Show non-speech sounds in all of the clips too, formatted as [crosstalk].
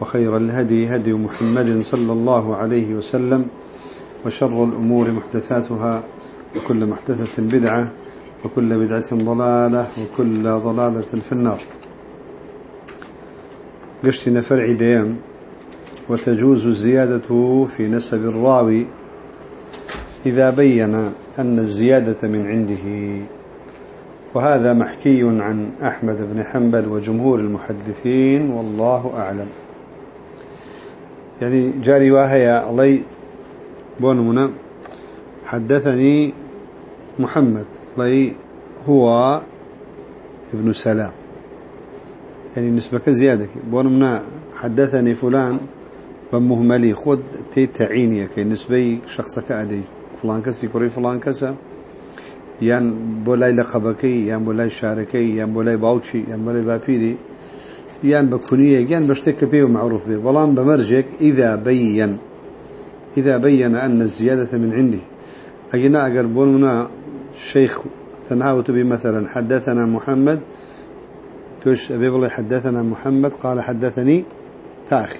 وخير الهدي هدي محمد صلى الله عليه وسلم وشر الأمور محدثاتها وكل محدثة بدعة وكل بدعة ضلالة وكل ضلالة في النار. قشتنا فرع ديام وتجوز الزيادة في نسب الراوي إذا بين أن الزيادة من عنده وهذا محكي عن أحمد بن حنبل وجمهور المحدثين والله أعلم. يعني جاري واهيا الله بونمنا حدثني محمد الله هو ابن سلام. يعني نسبة زيادة. بونمنا حدثني فلان بمهملي خد تي تعيني. كي نسبي شخصك أدي. فلان كسي كوري فلان كسا. يان بولاي لقبكي يان بولاي شاركي يان بولاي باوكشي يان بولاي بابيري يان بكونية يان بشتك بيه ومعروف به بلان بمرجك إذا بين. إذا بين أن الزيادة من عندي. أجنا أقربوننا الشيخ تنعاوت به مثلا حدثنا محمد. توش أبي بالله حدثنا محمد قال حدثني تاخي.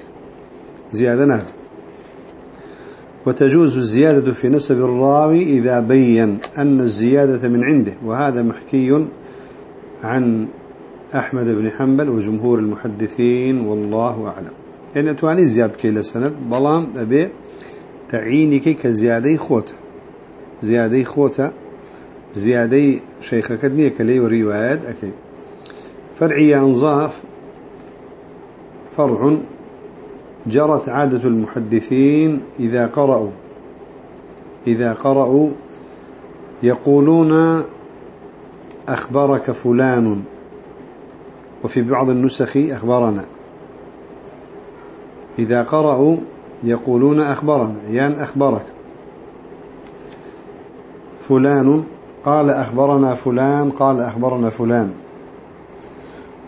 زيادة نافذ وتجوز الزيادة في نسب الراوي إذا بين أن الزيادة من عنده. وهذا محكي عن أحمد بن حنبل وجمهور المحدثين والله أعلم. يعني أتواني زيادة كيلة سند بلام أبي تعينك كزيادة خوته. زيادة خوته زيادة شيخ كدني كلي وروايات أكيد فرعي أنظاف فرع جرت عادة المحدثين إذا قرأوا. إذا قرأوا يقولون أخبرك فلان. وفي بعض النسخ أخبرنا إذا قرأوا يقولون أخبرنا يعني أخبرك. فلان قال أخبرنا فلان قال أخبرنا فلان.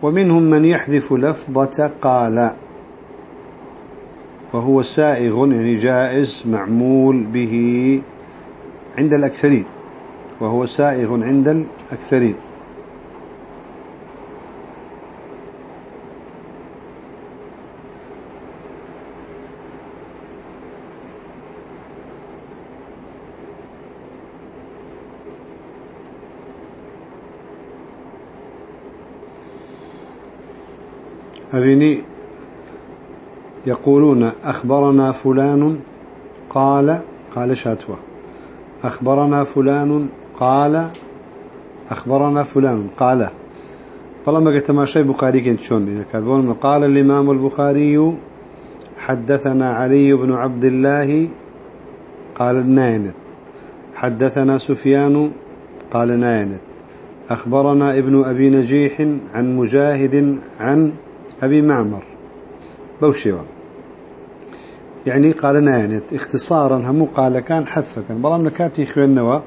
ومنهم من يحذف لفظة قال. وهو سائغ يعني جائز معمول به عند الأكثرين. وهو سائغ عند الأكثرين. أبني يقولون أخبرنا فلان قال قال شاتوه أخبرنا فلان قال أخبرنا فلان قال. فلما قلت ما شيء بخاري كنت شون قال الإمام البخاري حدثنا علي بن عبد الله قال ناينت حدثنا سفيان قال ناينت أخبرنا ابن أبي نجيح عن مجاهد عن أبي معمر. بوشيوان يعني قال ناينت اختصارا همو قال كان حذفا كان. بلام نكاتي خوينوا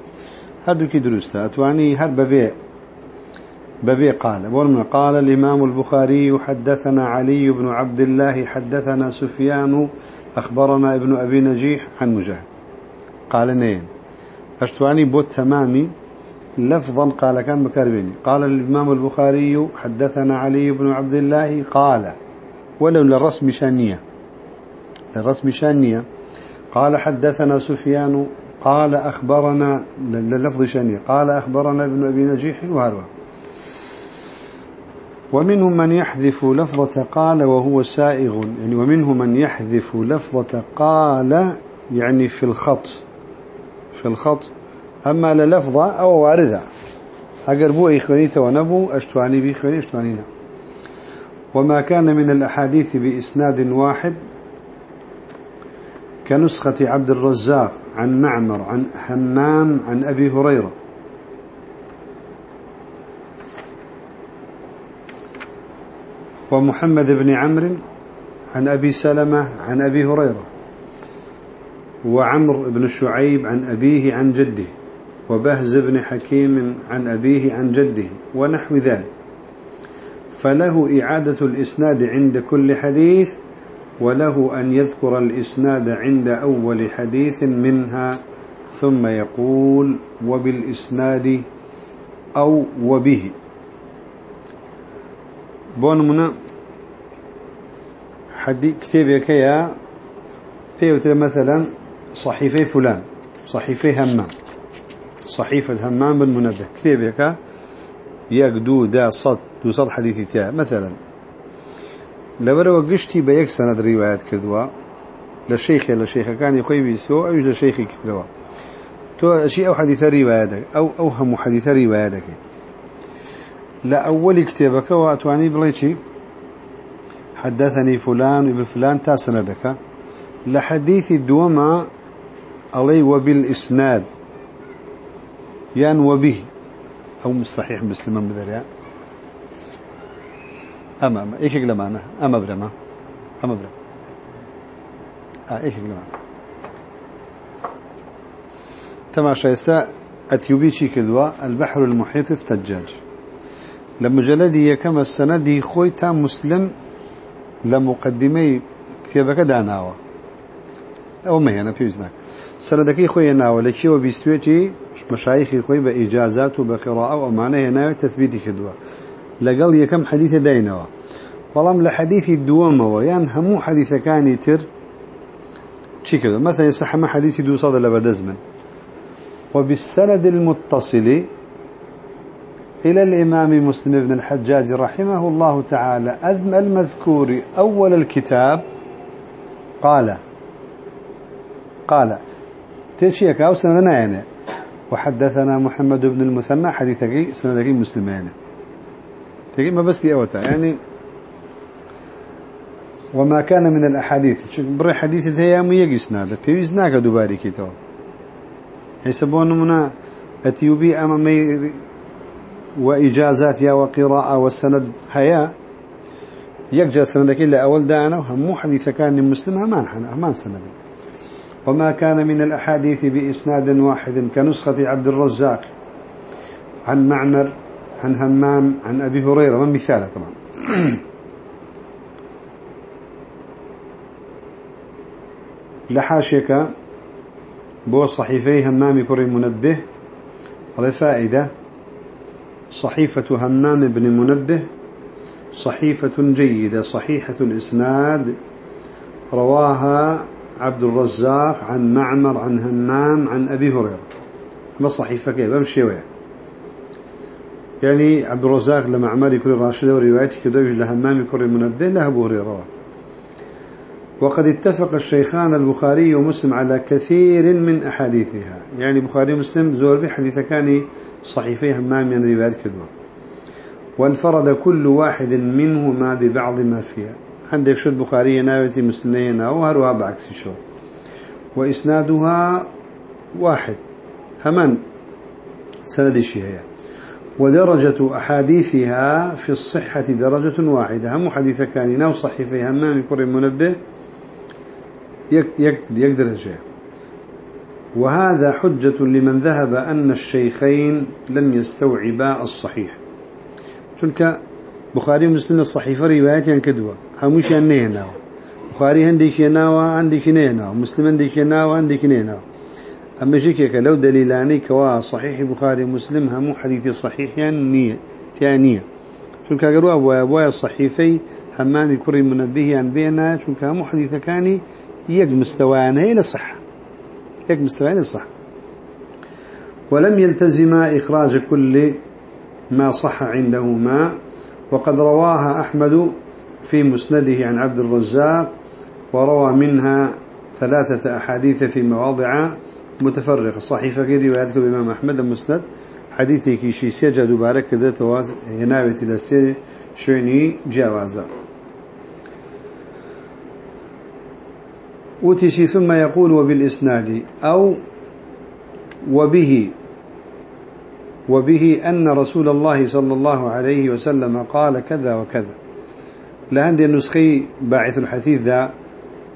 هردو كي دروستا أتواني هر ببيع. ببيع قال. ولما قال الإمام البخاري حدثنا علي بن عبد الله حدثنا سفيان أخبرنا ابن أبي نجيح عن مجاهد. قال نين. أشتواني بوت تمامي. لفظا قال كان بكربيني قال الإمام البخاري حدثنا علي بن عبد الله قال ولو للرسم شانية. للرسم شانية. قال حدثنا سفيان قال أخبرنا للفظ شانية. قال أخبرنا ابن أبي نجيح وهروة. ومنهم من يحذف لفظة قال وهو سائغ. يعني ومنهم من يحذف لفظة قال يعني في الخط. في الخط. أما للفظة أو واردة. أقربوا إخواني ونبو أشتواني بإخواني أشتوانينا وما كان من الأحاديث بإسناد واحد كنسخة عبد الرزاق عن معمر عن همام عن أبي هريرة. ومحمد بن عمرو عن أبي سلمة عن أبي هريرة. وعمر بن شعيب عن أبيه عن جده. وبهز بن حكيم عن أبيه عن جده ونحو ذلك. فله إعادة الإسناد عند كل حديث وله أن يذكر الإسناد عند أول حديث منها ثم يقول وبالإسناد أو وبه. بون منا حدي كتابك يا فيه مثلا صحيفي فلان صحيفي همام. صحيفة همام بن منبه كتابك يقدو دا صد دو صد حديثي تيا مثلا لبرو قشتي بيك سند روايات كردوا لشيخ لشيخ كان يخوي بيسو أو لشيخ كتلوا تو شيء أو حديث رواياتك أو أوهم حديث رواياتك. لا أول كتابك وأتواني بليتي حدثني فلان ابن فلان تا سندك. لحديث الدوما علي وبالإسناد. يان وبه. أو مستحيح مسلما بذريا؟ أما أما إيش يقول معنا؟ أما برما أما برما آه إيش يقول معنا؟ تماشى يستا أتيوبي كدوا البحر المحيط الثجاج. لما جلدي كما السندي خويتا مسلم لمقدمي كتابك داناوا. أو ما هنا في وزنك سندكي خوي ناوا لكي وبيستويتي مشايخي خوي بإجازات وبقراءة وأمانة هنا تثبيتي كدوا لقل يكم حديث دينوا والله لحديث الدوامة ويان همو حديث كان يتر شي كده مثلا يصح حديث دو صدى لبردزمن وبالسند المتصل إلى الإمام مسلم بن الحجاج رحمه الله تعالى. أذم المذكور أول الكتاب قال قال تشيك أو سندنا يعني وحدثنا محمد بن المثنى حديثك سندك مسلمين. تقول ما بس دي أوتا يعني وما كان من الأحاديث. بري حديث هي ميجي سنادة. بيزناك دوباري كيتو يسبون منا أثيوبي أمامي وإجازات يا وقراءة والسند هيا يكجى سندك إلا أول دانا وهم حديث كان مسلم همان حنا همان سند. وما كان من الأحاديث بإسناد واحد كنسخة عبد الرزاق عن معمر عن همام عن أبي هريرة. من مثاله طبعا. [clears throat] لحاشك بو صحيفي همام كري منبه فائدة صحيفة همام بن منبه صحيفة جيدة صحيحة الإسناد رواها عبد الرزاق عن معمر عن همام عن أبي هريرة. ما الصحيفة كيف؟ بمشي ويا يعني عبد الرزاق لمعمر يكون راشدة وروايته كدوج لهمام يكون منبه له أبو هريرة. وقد اتفق الشيخان البخاري ومسلم على كثير من أحاديثها. يعني بخاري ومسلم زور بحديث كان صحيفي همام من روايات كدوة وانفرد كل واحد منهما ببعض ما فيها. عندك شد بخاري ناوتي مسلمين أو هروها بعكس شو وإسنادها واحد. همان سند الشيء ودرجة أحاديثها في الصحة درجة واحدة هم حديث كان ناو صحيفي همام يكون منبه يقدر الشيء وهذا حجة لمن ذهب أن الشيخين لم يستوعبا الصحيح. تلك بخاري ومسلم الصحيفة روايات ينكدوا هموش ينهنا بخاري هنديك يناوى عندك نهنا مسلم هنديك يناوى عندك نهنا أما شكيك لو دليلاني كوا صحيح بخاري مسلم همو حديث صحيح يعني تانية. تلك قالوا أبويا أبويا الصحيفي همامي كري منبه عن بينا. تلك همو حديث كاني يك مستوانا إلى الصحة يك مستوانا إلى الصحة ولم يلتزم إخراج كل ما صح عندهما وقد رواها أحمد في مسنده عن عبد الرزاق وروى منها ثلاثة أحاديث في مواضع متفرقة. صحيفة في رواياتك بإمام أحمد المسند. حديثي كيشي سيجا دوبارك كده تواز ينابت إلى شوني جاوازا. وتشي ثم يقول وبالإسناد أو وبه وبه أن رسول الله صلى الله عليه وسلم قال كذا وكذا. لهند النسخي باعث الحديث ذا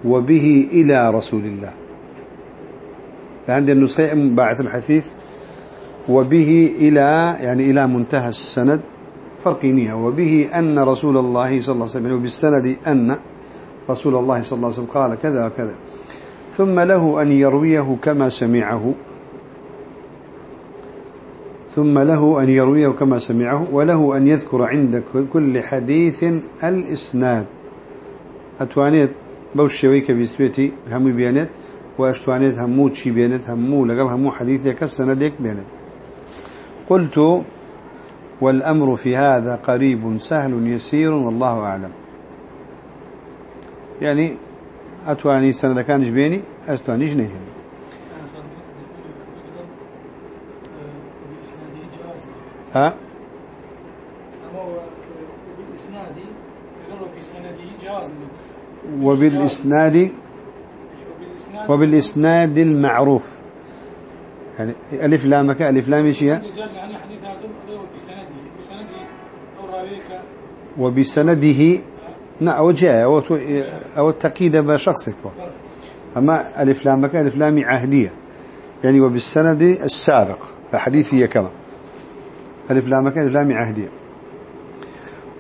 وبه إلى رسول الله. عند النسخة باعث الحديث وبه إلى يعني إلى منتهى السند فرقينيها وبه أن رسول الله صلى الله عليه وسلم وبالسند أن رسول الله صلى الله عليه وسلم قال كذا وكذا. ثم له أن يرويه كما سمعه. ثم له أن يرويه كما سمعه وله أن يذكر عند كل حديث الإسناد. أتوانيت بوشويك بيسبيتي همو بيانت وأشتوانيت همو تشي بيانت همو لقل همو حديث كالسندك بيانت قلت والأمر في هذا قريب سهل يسير والله أعلم. يعني أتواني سنة كان جبيني أستواني جنيهم ها؟ وبالإسناد وبالإسناد المعروف. يعني ألف لامك ألف لام شيء وبسنده نا أو جاء أو أو التقييد بشخصك أما ألف لامك ألف لام عهدية. يعني وبالسند السابق الحديثية كما. ألف لامك ألف لام عهدية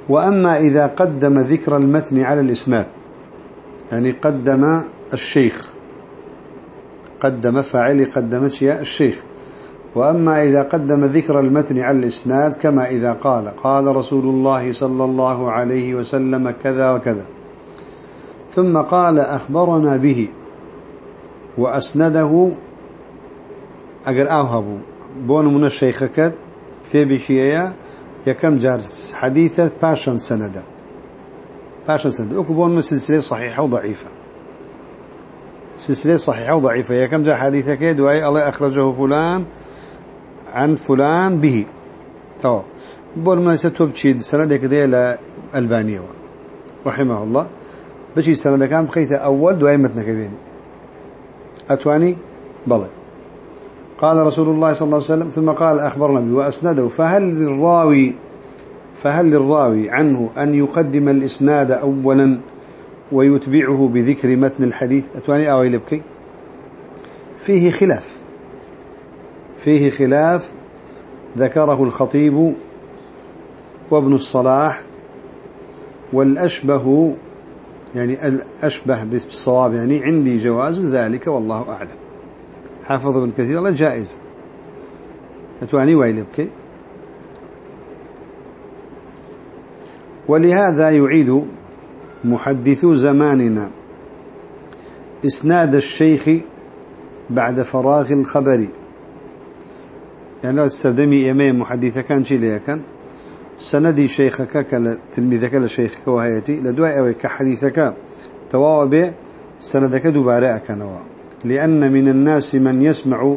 وأما إذا قدم ذكر المتن على الإسناد يعني قدم الشيخ قدم فاعل قدمت يا الشيخ. وأما إذا قدم ذكر المتن على الإسناد كما إذا قال قال رسول الله صلى الله عليه وسلم كذا وكذا. ثم قال أخبرنا به وأسنده أجر أوهبوا بون من الشيخ كد كتابي شيئا يكم جار حديثة باشن سندا باشن سندا أكبون من سلسلة صحيحة وضعيفة. سلسلة صحيحة وضعيفة. يكم جار حديثة كد وأي الله أخرجه فلان عن فلان به. تو بور ما ستوبشي سندك ذي لألبانيا رحمه الله. بشي سند كان بخيته أول دواء متنك أتواني؟ بلى. قال رسول الله صلى الله عليه وسلم ثم قال أخبرنا به وأسنده فهل للراوي فهل للراوي عنه أن يقدم الإسناد أولا ويتبعه بذكر متن الحديث؟ أتواني أوي لبكي فيه خلاف. فيه خلاف. ذكره الخطيب وابن الصلاح والأشبه يعني الأشبه بالصواب يعني عندي جواز ذلك والله أعلم. حافظ ابن كثير لا جائز. أتواني ويلبك ولهذا يعيد محدثو زماننا إسناد الشيخ بعد فراغ الخبر. يعني لو استخدمي إمي محدثة كان شي ليه كان سندي شيخك كلا تلميذك لشيخك وهيتي لدواء أوي كحديثك تواوى به سندك دوبارة كانوا لأن من الناس من يسمع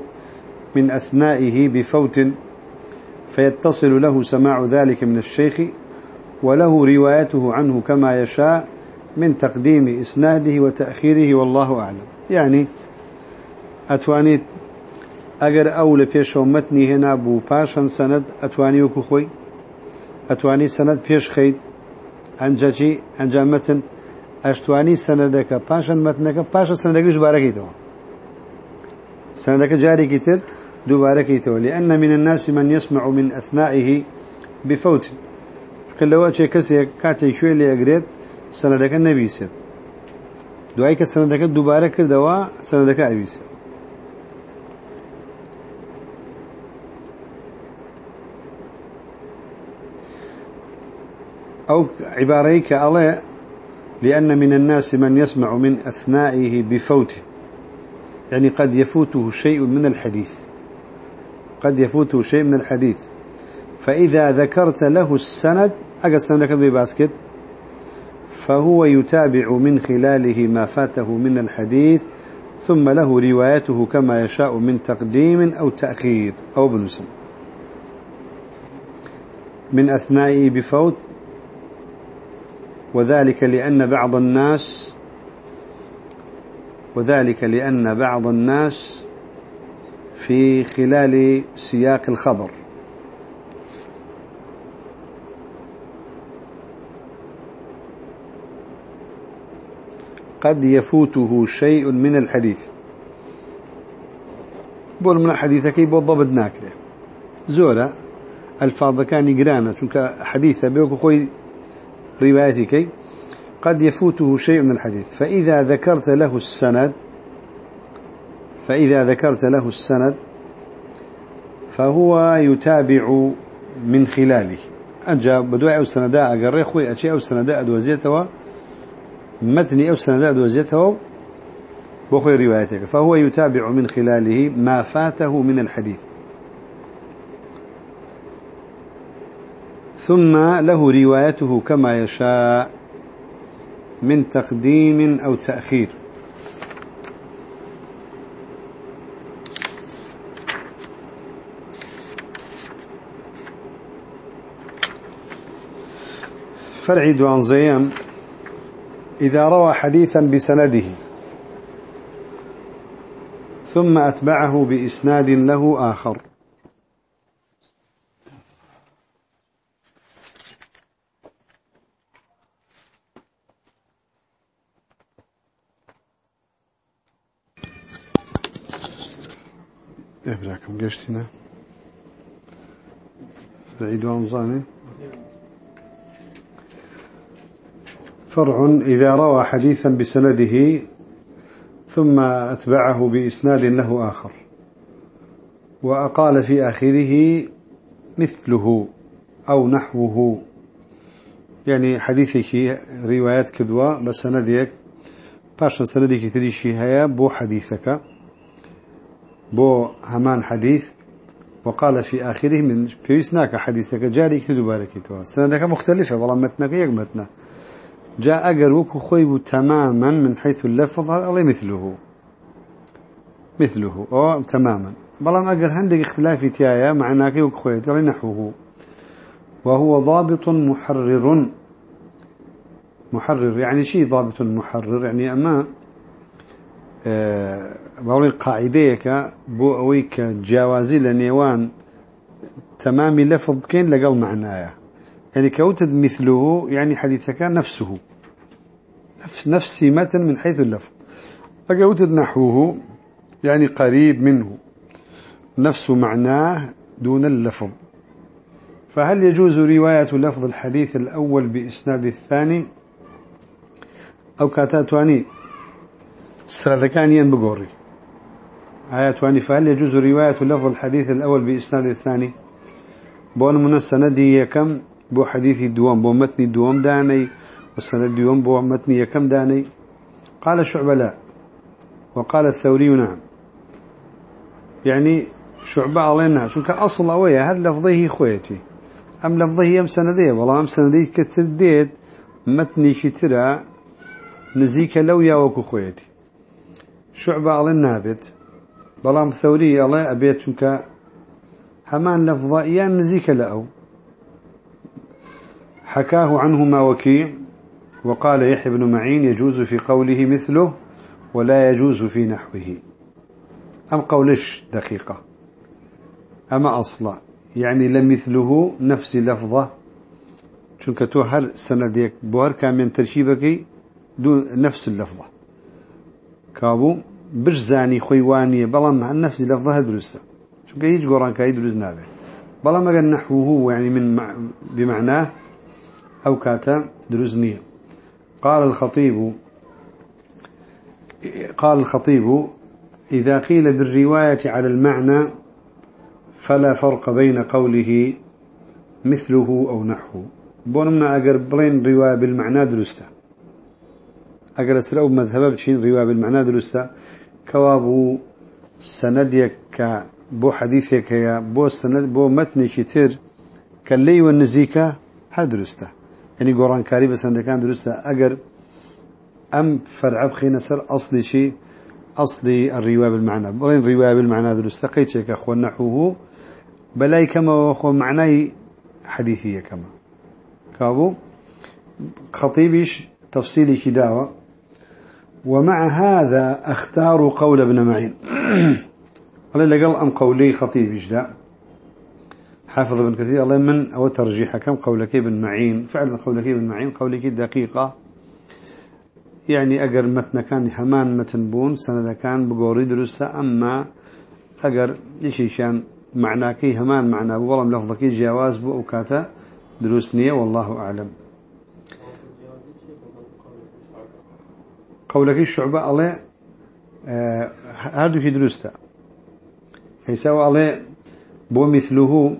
من أثنائه بفوت فيتصل له سماع ذلك من الشيخ وله روايته عنه كما يشاء من تقديم إسناده وتأخيره والله أعلم. يعني أتوانيت اگر أو لپیش متنی هنا بو پاشن سند اتوانی وکو خوی اتوانی سند پیش خید انجا چی انجا متن اشتوانی سندك پاشن متنك پاشن سندك دوباره كيتو سندك جاري كتير دوباره كيتو لأن من الناس من يسمع من أثنائه بفوت. كل وقت كسي كاتي شوي اللي أقريت سندك النبي سيد دعاي كسندك دوباره كردوا سندك أبي سيد أو عباريك الله لأن من الناس من يسمع من أثنائه بفوت. يعني قد يفوته شيء من الحديث. قد يفوته شيء من الحديث. فإذا ذكرت له السند أقل سندك بباسكت فهو يتابع من خلاله ما فاته من الحديث ثم له روايته كما يشاء من تقديم أو تأخير أو بنسم من أثنائه بفوت وذلك لأن بعض الناس وذلك لأن بعض الناس في خلال سياق الخبر. قد يفوته شيء من الحديث. بول من حديثك يبو ضبط ناكرة. زورة ألفاظ كان يقرانا حديثة بيوك خوي روايتك قد يفوته شيء من الحديث. فإذا ذكرت له السند فإذا ذكرت له السند فهو يتابع من خلاله. أجا بدوي أو سنداء أقري خوي أشي أو سنداء أدوزيته متني أو سنداء أدوزيته بخوي روايتك. فهو يتابع من خلاله ما فاته من الحديث. ثم له روايته كما يشاء. من تقديم أو تأخير. فرعيد عن زيام إذا روى حديثا بسنده ثم أتبعه بإسناد له آخر. قشتنا فرعيد عن زاني فرع إذا روى حديثا بسنده ثم أتبعه بإسناد له آخر وأقال في آخره مثله أو نحوه يعني حديثك روايات كدوة بسندك باشا سندك تريشي هيا بو حديثك بو همان حديث وقال في آخره من بيسناك حديثك جاري كتدو باركتوا سندك مختلفة والله متنك يقمتنا جاء أجر وكو خويب تماما من حيث اللفظ الله مثله. مثله أو تماما بلام أجر عندك اختلاف تيايا معناك وكو خويت نحوه وهو ضابط محرر. محرر يعني شيء ضابط محرر؟ يعني أما بقول قاعديك بو أويك جوازي لنيوان تمام لفظ كين لقل معناه يعني كوتد مثله يعني حديثك نفسه. نفس نفس سمة من حيث اللفظ فكوتد نحوه يعني قريب منه. نفس معناه دون اللفظ فهل يجوز رواية لفظ الحديث الأول بإسناد الثاني؟ أو كاتاتواني سردكانيا بقوري آياتواني فهل يجوز رواية لفظ الحديث الأول بإسناد الثاني؟ بون من السندي يكم بو حديث الدوام بو متن الدوام داني والسند الدوام بو متن يكم داني. قال شعب لا وقال الثوري نعم. يعني شعبة علينا شو كأصل أويا هل لفظه خويتي. أم لفظه أم سندية والله أم سندية كترديد متني كترا نزيك لو يا وكو خويتي. شعبة علينا بيت بلام ثوري الله أبيت شنك همان لفظة يا نزيك لأو حكاه عنهما وكيع وقال يحيى بن معين يجوز في قوله مثله ولا يجوز في نحوه. أم قولش دقيقة أما أصلا يعني لمثله نفس لفظة چونك تو هر سنديك بوهر كامين ترشيبك دون نفس اللفظة كابو بش زاني خويوانية بلام عن نفس لفظة درسته. چونك هيج قرآن كاي دروز نابه. بلام قال نحوه يعني من مع بمعناه أو كاتا دروزنية قال الخطيب قال الخطيب إذا قيل بالرواية على المعنى فلا فرق بين قوله مثله أو نحوه. بونمنا أقر بلين رواية بالمعنى درسته. أقر أسرأو مذهب بشين رواية بالمعنى درسته. كوابو سنديك بو حديثك يا بو سند بو متنك تر كاللي والنزيكة هل درسته. يعني قرآن كاري بس عندك كان درسته. أجر أم فرع بخينا سر أصلي شيء أصلي الرواية بالمعنى. بلين الرواية بالمعنى درسته. قيت شيء كأخو نحوه. بلاي كما وأخو معناي حديثية كما. كابو؟ خطيبش تفصيلي كداوة ومع هذا أختار قول ابن معين. [clears throat] قال لقل أم قولي خطيبش ده حافظ ابن كثير الله من أو ترجيح كم قولك ابن معين؟ فعلا قولك ابن معين قولك دقيقة. يعني أجر متن كان حمان متن بون سنة كان بقوري درسة أما أجر شان معناكي همان معنى والله لفظك جواز بو أوكاتا دروسنية والله أعلم. قولك الشعبة الله آه هردو في دروستا يسوى الله بو مثله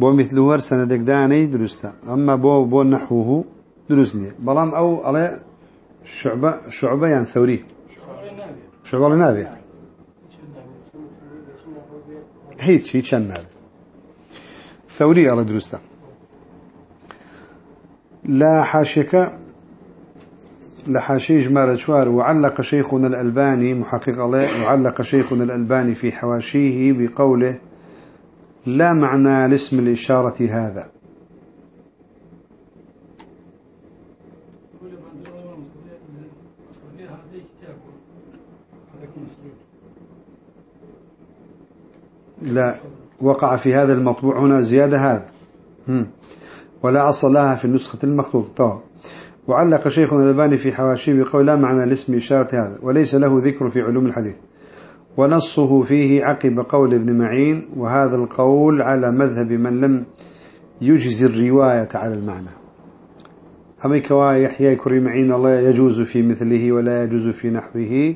بو مثله سنة داني دروستا أما بو بو نحوه دروسنية بلام أو الله شعبة شعبة يعني ثوري. شعبة نابي هيك هيك النابي ثوري على دروستا لا حاشك لحاشي جمال شوار وعلق شيخنا الألباني محقق الله وعلق شيخنا الألباني في حواشيه بقوله لا معنى لاسم الإشارة هذا. لا وقع في هذا المطبوع هنا زيادة هذا. ولا أصل لها في النسخة المخطوطة. طبعا وعلق شيخنا الألباني في حواشيه بقول لا معنى لاسم إشارة هذا وليس له ذكر في علوم الحديث. ونصه فيه عقب قول ابن معين وهذا القول على مذهب من لم يجز الرواية على المعنى. أما كوا يحيى كري معين الله يجوز في مثله ولا يجوز في نحوه.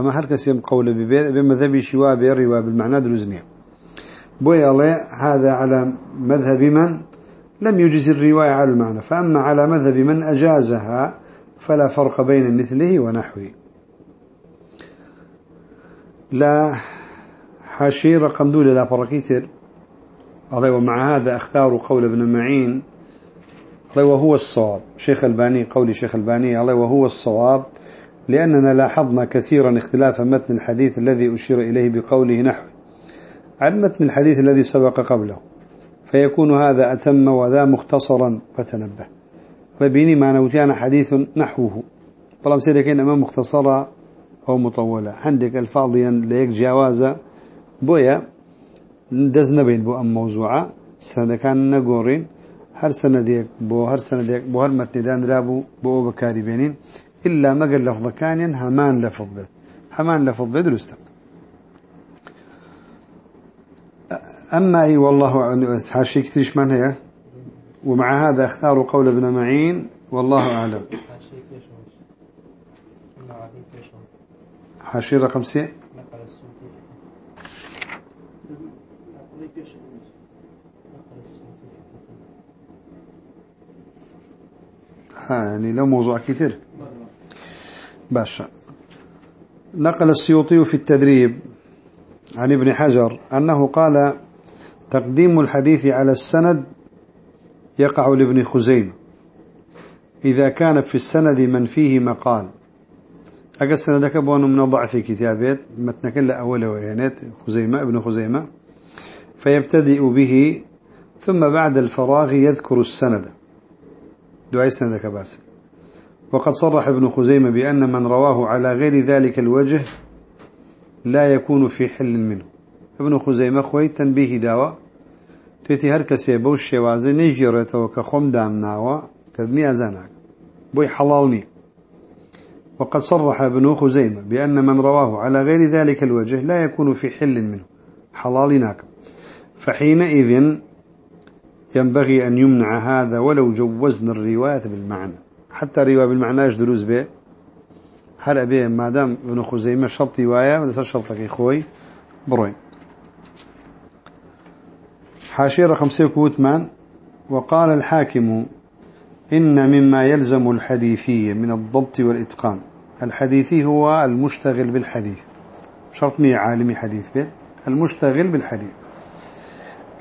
أما هل كسيم قول بمذهب شواء بالرواية بالمعنى دلوزنيا بوي الله هذا على مذهب من؟ لم يجز الرواية على المعنى. فأما على مذهب من أجازها فلا فرق بين مثله ونحوه. لا حاشي رقم دولة لا فرقيتر الله ومع هذا اختار قول ابن معين. الله وهو الصواب. شيخ الباني قولي شيخ الباني الله وهو الصواب. لأننا لاحظنا كثيرا اختلاف متن الحديث الذي أشير إليه بقوله نحو عن متن الحديث الذي سبق قبله. فيكون هذا أتم وذا مختصرا فتنبه فبيني ما نوتيان حديث نحوه. طالما سيدكين أمام مختصرة أو مطولة. عندك الفاضيا ليك جوازة بويا دزنا بين بو أم موضوعة سنة كان نقورين. هر سنة ديك بو هر سنة ديك بو هر متن دان رابو بو بكاري بينين. إلا ما قال لفظ كان همان لفظ بيت. همان لفظ بيت رستم. أما أي والله حاشي كتير من هي. ومع هذا اختاروا قول ابن معين والله أعلم. حاشي رقم سي. ها يعني له موضوع كتير. باشا. نقل السيوطي في التدريب. عن ابن حجر أنه قال تقديم الحديث على السند يقع لابن خزيمة. إذا كان في السند من فيه مقال. أقل سندك بوان من ضعف كتابات متنك إلا أول ويانات خزيمة ابن خزيمة. فيبتدئ به ثم بعد الفراغ يذكر السند. دعاء سندك باسل وقد صرح ابن خزيمة بأن من رواه على غير ذلك الوجه لا يكون في حل منه. ابن خزيمة خوي تنبيه داوا تيتي هر كسي بو الشوازي نجيرته كخم دامناوا كذني أزانك بوي حلالني وقد صرح ابن خزيمة بأن من رواه على غير ذلك الوجه لا يكون في حل منه. حلالناك فحينئذ ينبغي أن يمنع هذا ولو جوزنا الرواية بالمعنى. حتى الرواية بالمعنى دروز به هل أبيه ما دام ابن خزيمة شرط رواية وليس شرطك إخوي؟ بروين. حاشية رقم سيكوتمان وقال الحاكم إن مما يلزم الحديثي من الضبط والإتقان. الحديثي هو المشتغل بالحديث. شرطني عالمي حديث بيت. المشتغل بالحديث.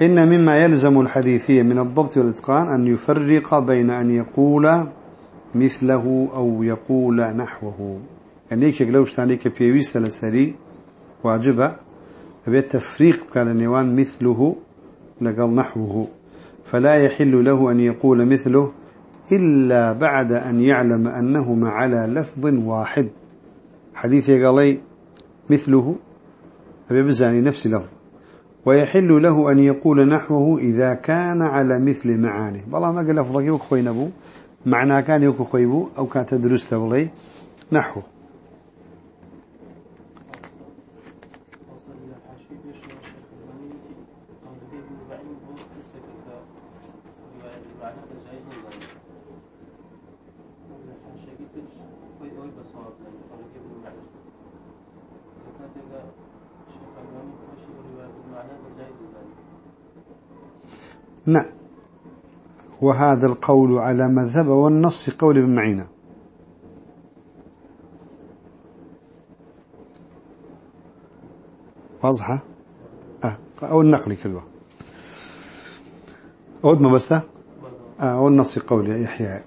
إن مما يلزم الحديثي من الضبط والإتقان أن يفرق بين أن يقول مثله أو يقول نحوه. يعني يكشك لو اشتانيك بيويس لسري واجبة. أبيت تفريق كان نيوان مثله لقال نحوه. فلا يحل له أن يقول مثله إلا بعد أن يعلم أنهما على لفظ واحد. حديث يقال مثله أبي بزاني نفس لفظ. ويحل له أن يقول نحوه إذا كان على مثل معاني. بالله ما قال لفظك يوك نبو معناکانی وەکو خۆی بوو ئەو کاتە دروستە بڵێ. نەحوو نه وهذا القول على مذهب والنص قول ابن معينة. واضحة؟ أه. أو النقل كلها أود ما بسته آه. أو النص قول يحيى.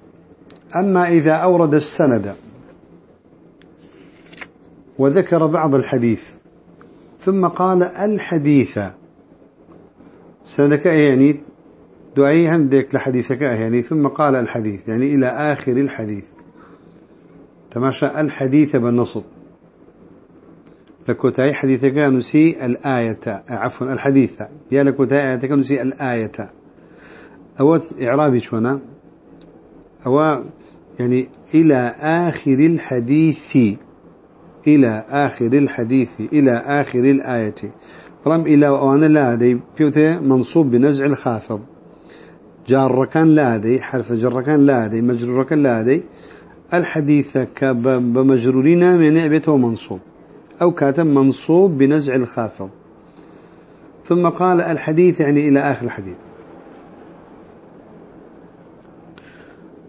أما إذا أورد السند وذكر بعض الحديث ثم قال الحديث. سندك يعني دعي عندك لحديثك يعني ثم قال الحديث يعني إلى آخر الحديث. تماشى الحديث بالنصب. لكوتاي حديثك نسي الآية عفوا الحديث. يا لكوتاي آياتك نسي الآية. أو إعرابي شونا أو يعني إلى آخر الحديث إلى آخر الحديث إلى آخر الآية. رم إلى وأنا لا دي بيوته منصوب بنزع الخافض. جار كان لادي حرف جر كان لادي مجرور كان لادي الحديث بمجرورين من أبيته منصوب أو كاتب منصوب بنزع الخافض. ثم قال الحديث يعني إلى آخر الحديث.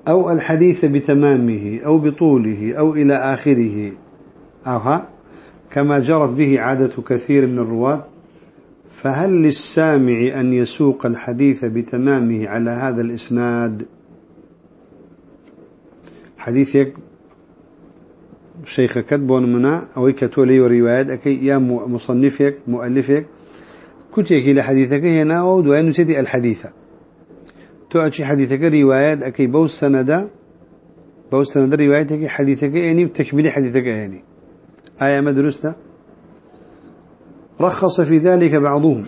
أو الحديث بتمامه أو بطوله أو إلى آخره. أوها كما جرت به عادة كثير من الرواة. فهل للسامع أن يسوق الحديث بتمامه على هذا الإسناد؟ حديثك شيخ كتبون منا أو كتولي وروايات أكي يا مصنفك مؤلفك كتك إلى حديثك هنا ودوين نسيتي الحديث. تؤتي حديثك روايات أكي بوس سندا بوس سندا روايتك حديثك يعني وتكمل حديثك يعني. آية مدرسة رخص في ذلك بعضهم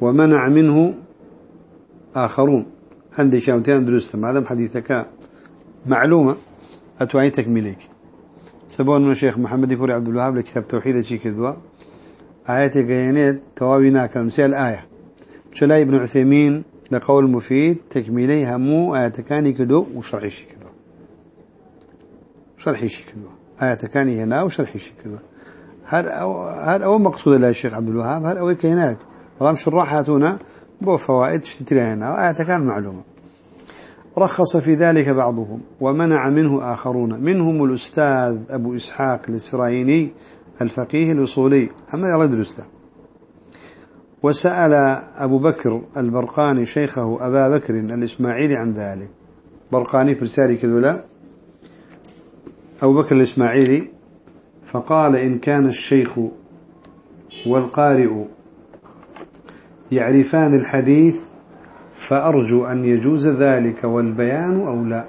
ومنع منه آخرون. عندي شاوتين درست هذا حديثك معلومة. أتوعي تكمليك سبون من الشيخ محمد كوري عبد الوهاب لكتاب توحيد شيء كدوا آيات قيانات توابينا كمسيال آية. شلاي ابن عثيمين لقول مفيد تكميلي همو آيات كاني كدو وشرحي شي كدو شرحي شي كدو آيات كاني هنا وشرحي شي كدو هر أو هر أو مقصود الله الشيخ عبد الوهاب هر أو كينات رام شراحاتنا بو فوائد تشتري هنا وآيات كان معلومة. رخص في ذلك بعضهم ومنع منه آخرون. منهم الأستاذ أبو إسحاق الإسرائيلي الفقيه الوصولي أما يلا درسته وسأل أبو بكر البرقاني شيخه أبا بكر الإسماعيلي عن ذلك. برقاني فرسالي كذولا. أبو بكر الإسماعيلي فقال إن كان الشيخ والقارئ يعرفان الحديث فأرجو أن يجوز ذلك والبيان أو لا.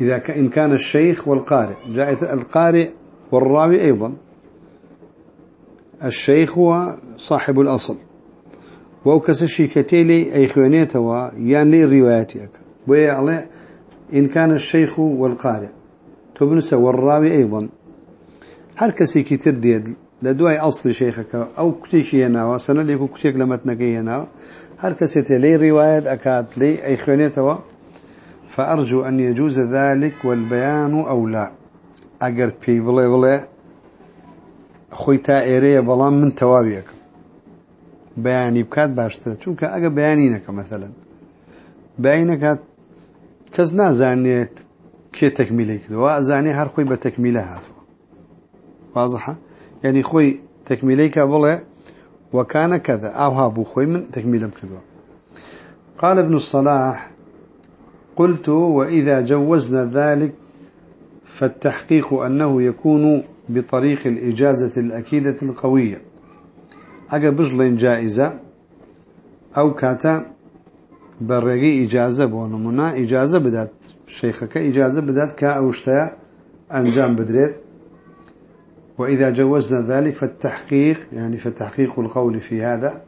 إذا إن كان الشيخ والقارئ جاءت القارئ والراوي أيضا. الشيخ هو صاحب الأصل. وأوكس الشيكتيلي أي خوانيته يان لي رواياتك ويا إن كان الشيخ والقارئ. تۆ بنووسە وەڕاوی ئەیڵن هەر کەسێکی تر دێت لە دوای ئەڵستی شێخەکە ئەو کوتێکی هێناوە سەنەدێک و کوتێک لە مەتنەکەی هێناوە. هەر کەسێت لێی ڕیواەت ئەکات لی ئەی خوێنێتەوە. فأرجو أن يجوز ذلك والبيان أو لا أجر بي بلا بلا خوي تا إيريه بلا من توابيك بياني بكات باشتر چونك أجر بيانينك مثلا. بيانينك كز نازانيت كي تكميلي وأزاني هر خوي بتكميله هاتو واضحة يعني خوي تكميليك بلا وكان كذا أو هابو خوي من تكميله كذا قال ابن الصلاح قلت وإذا جوزنا ذلك فالتحقيق أنه يكون بطريق الإجازة الأكيدة القوية. أجا بجلين جائزة أو كاتا برقي إجازة بونمنا إجازة بدات. شيخك إجازة بدأت كأوشتا أنجام بدريت وإذا جوزنا ذلك فالتحقيق يعني فتحقيق القول في هذا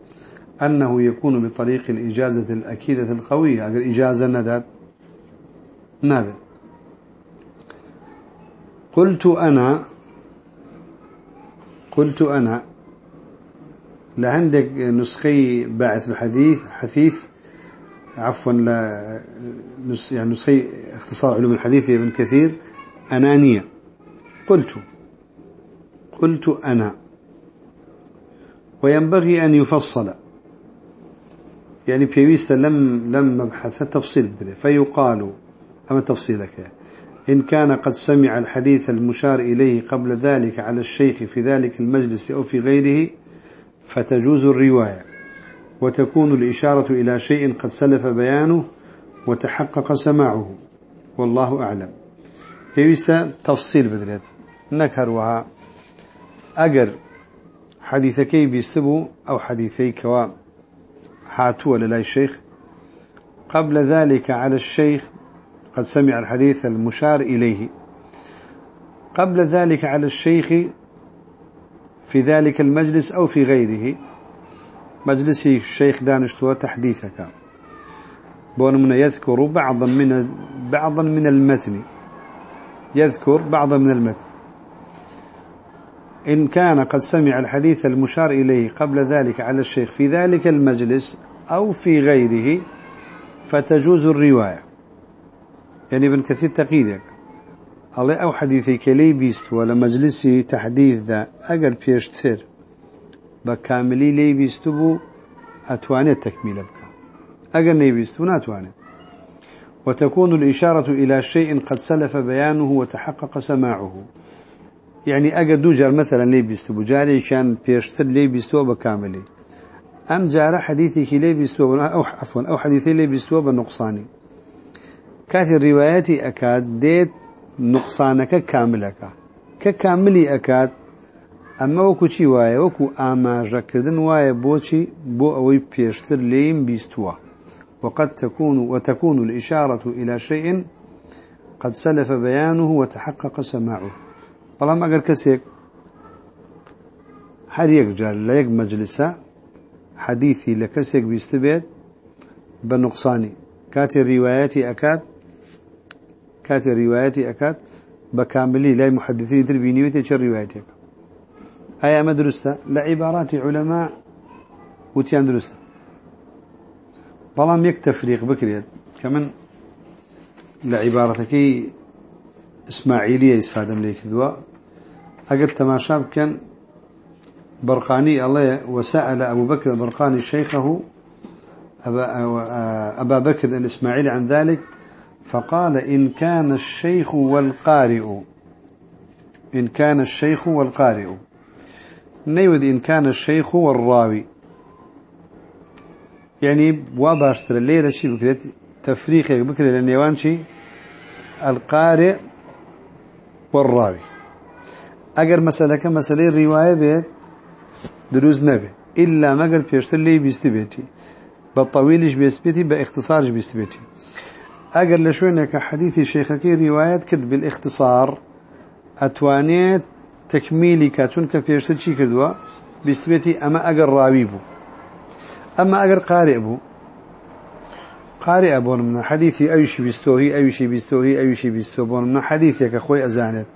أنه يكون بطريق الإجازة الأكيدة القوية. أقل إجازة ندات نابع. قلت أنا قلت أنا لعندك نسخي باعث الحديث حثيث عفوا لا يعني نسخي اختصار علوم الحديث ابن كثير. أنانية. قلت. قلت أنا. وينبغي أن يفصل. يعني في ويست لم لم مبحث تفصيل بدري. فيقال أما تفصيلك؟ إن كان قد سمع الحديث المشار إليه قبل ذلك على الشيخ في ذلك المجلس أو في غيره فتجوز الرواية. وتكون الإشارة إلى شيء قد سلف بيانه وتحقق سماعه. والله أعلم. في تفصيل بدريت نكهروها أجر حديثكي بيستبو أو حديثي كوا. حاتوا للا الشيخ قبل ذلك على الشيخ قد سمع الحديث المشار إليه. قبل ذلك على الشيخ في ذلك المجلس أو في غيره. مجلس الشيخ دانشتوا تحديثك. بون من يذكر بعضا من بعضا من المتن. يذكر بعضا من المتن. إن كان قد سمع الحديث المشار إليه قبل ذلك على الشيخ في ذلك المجلس أو في غيره فتجوز الرواية. يعني ابن كثير تقييدك الله أو حديثي كلي بيست ولا مجلسي تحديث ذا أقل بيشتر. بكاملي لي بيستبو أتواني التكميل بك أقل لي بيستو ناتواني وتكون الإشارة إلى شيء قد سلف بيانه وتحقق سماعه. يعني أجد دوجر مثلا لي بيستو جاري كان بيشتر لي بيستو بكاملي. أم جار حديثي كي لي بيستو أو عفوا أو حديثي لي بيستو بنقصاني. كات الروايات أكاد ديت نقصانك كاملك. ككاملي أكاد أما وكو چی وایە وەکو ئاماژەکردن وایە بۆچی بۆ ئەوەی پێشتر لێم بیستووە وقد تكون وتكون الإشارة إلى شيء قد سلف بيانه وتحقق سماعه بەڵام ئەگەر کەسێک هەر یەک جار لە یەک مەجلسە حەدیثی لە کەسێک بیست بێت بە نقصانی کاتی ڕیواەتی ئەکات کاتی ڕیواەتی ئەکات بە کاملی لای لە عیباراتی علەما وتیان دروستە بەڵام یەک تەفریق بکرێت کە من لە عیبارەتەکەی إسماعيلية إسفادم لي كدوا أقل تماشاب كان برقاني الله وسأل أبو بكر البرقاني شيخه أبا, أبا بكر الإسماعيلي عن ذلك فقال إن كان الشيخ والقارئ. إن كان الشيخ والقارئ. نيود إن كان الشيخ والراوي يعني واباشتر الليلة شي بكرة تفريق بكرة للنيوان شي القارئ والراوي. اگر مسألة كمسألة رواية بيت دروز نبي. إلا قال بيشتر لي بيستبيتي بالطويلش بيستبيتي باختصارش بيستبيتي اگر لشوينك حديثي شيخك روايات كد بالاختصار. أتوانيت تەکمیلی کە چونکە پێشتر چی کردووە؟ بسوێتی ئەمە ئەگەر ڕاوی بوو. ئەمە ئەگەر قارێ بوو. قارێ ئەبوون منە حەدیثی ئەویشی بیستۆهی ئەویشی بیستۆهی ئەویشی بیستۆ بۆن منە حەدیثێکە خۆی ئەزانێت.